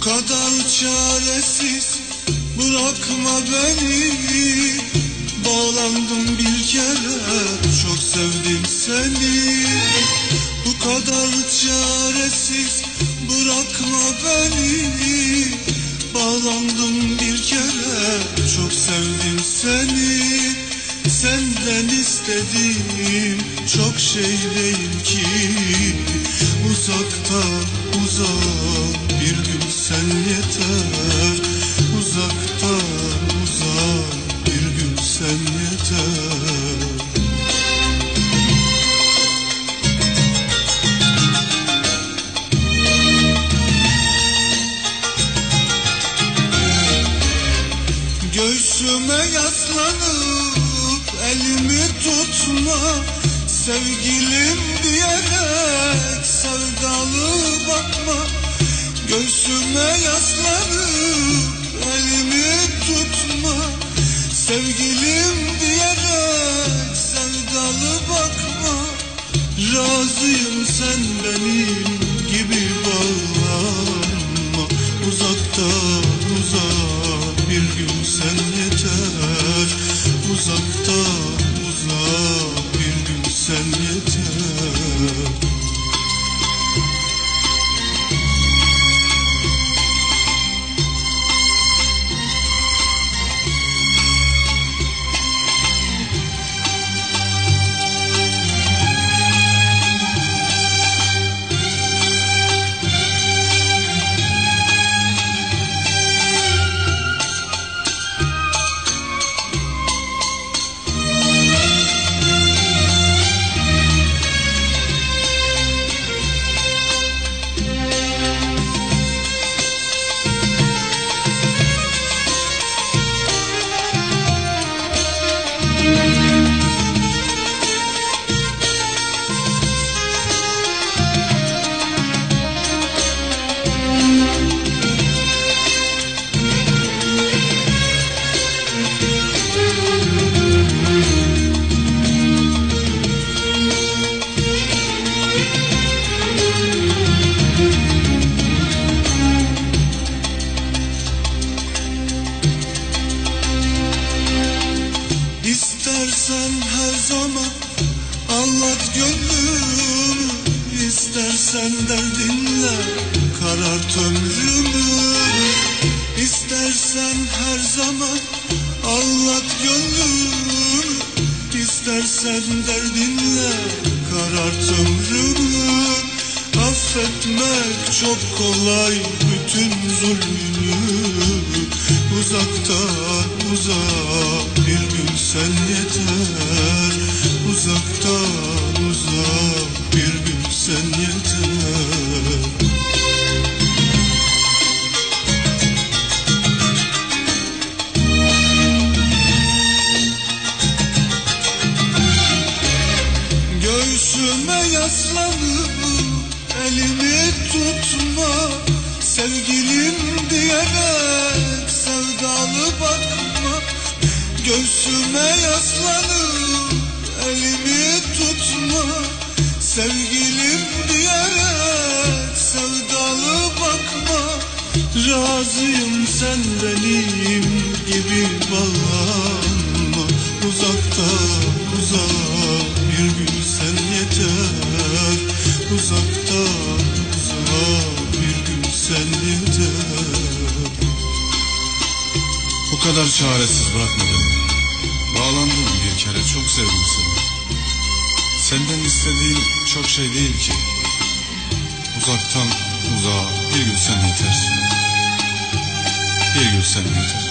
Bu kadar çaresiz. Bırakma beni. Bağlandım bir kere. Çok sevdim seni. Bu kadar çaresiz. Bırakma beni. Bağlandım bir kere. Çok sevdim seni Senden istediğim çok şey değil ki. Uzakta uzak bir gün sen yeter tutma Sevgilim diyerek sevdalı bakma. Göğsüme yaslanıp elimi tutma. Sevgilim diyerek sevdalı bakma. Razıyım sen benim gibi bağlanma Uzakta uzak bir gün sen yeter. Uzakta İstersen derdinle karart ömrümü İstersen her zaman anlat gönlümü. İstersen derdinle karart ömrümü Affetmek çok kolay bütün zulmünü. Uzaktan uzak bir gün sen yeter. Uzaktan elimi tutma Sevgilim diyerek sevdalı bakma. Göğsüme yaslanıp elimi tutma Sevgilim diyerek sevdalı bakma. Razıyım sen benim gibi bağlanma. Uzakta uzak bir gün sen Uzakta uzak bir gün sen yeter Bu kadar çaresiz bırakma beni. Bağlandım bir kere çok sevdim seni. Senden istediğim çok şey değil ki. Uzaktan uzağa bir gün sen yeter. Bir gün sen yeter.